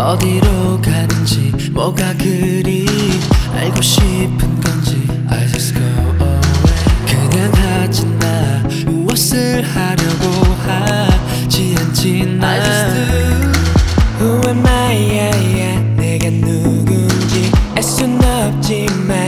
어디로 가는지 뭐가 그리 알고 싶은 건지. I just go away. 그냥 하지 나 무엇을 하려고 하지 않지 나 I just do. Who am I? Yeah, yeah. 내가 누군지 알 순 없지만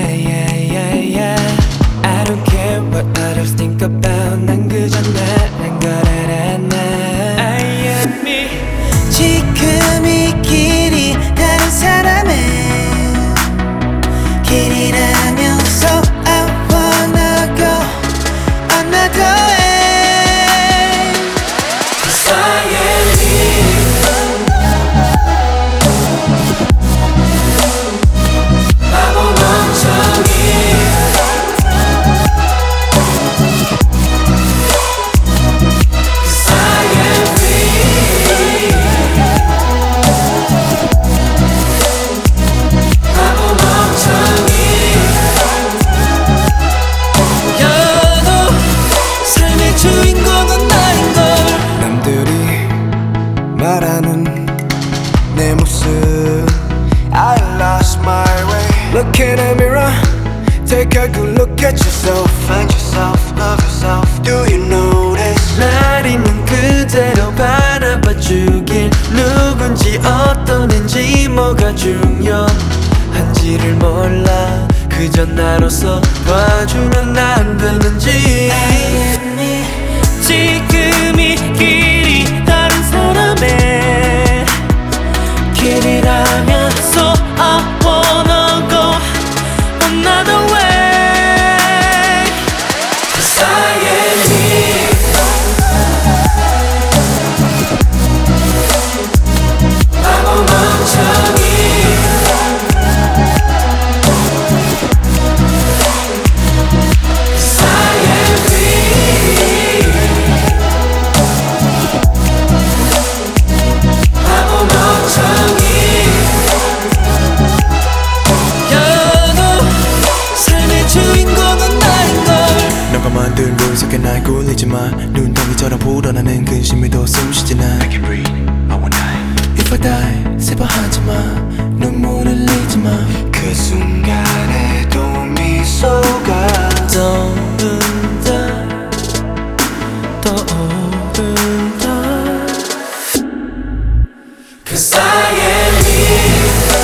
Look in the mirror Take a good look at yourself Find yourself, love yourself Do you notice? 날 있는 그대로 바라봐 주길 누군지 어떤 앤지 뭐가 중요한지를 몰라 그저 나로서 봐주면 안 되는지 없지만 눈덩이처럼 불어나는 근심에도 숨쉬지 난 I can breathe, I won't die. If I die, 슬퍼하지마 눈물 흘리지마 그 순간에도 미소가 떠오른다 떠오른다. Cause I am me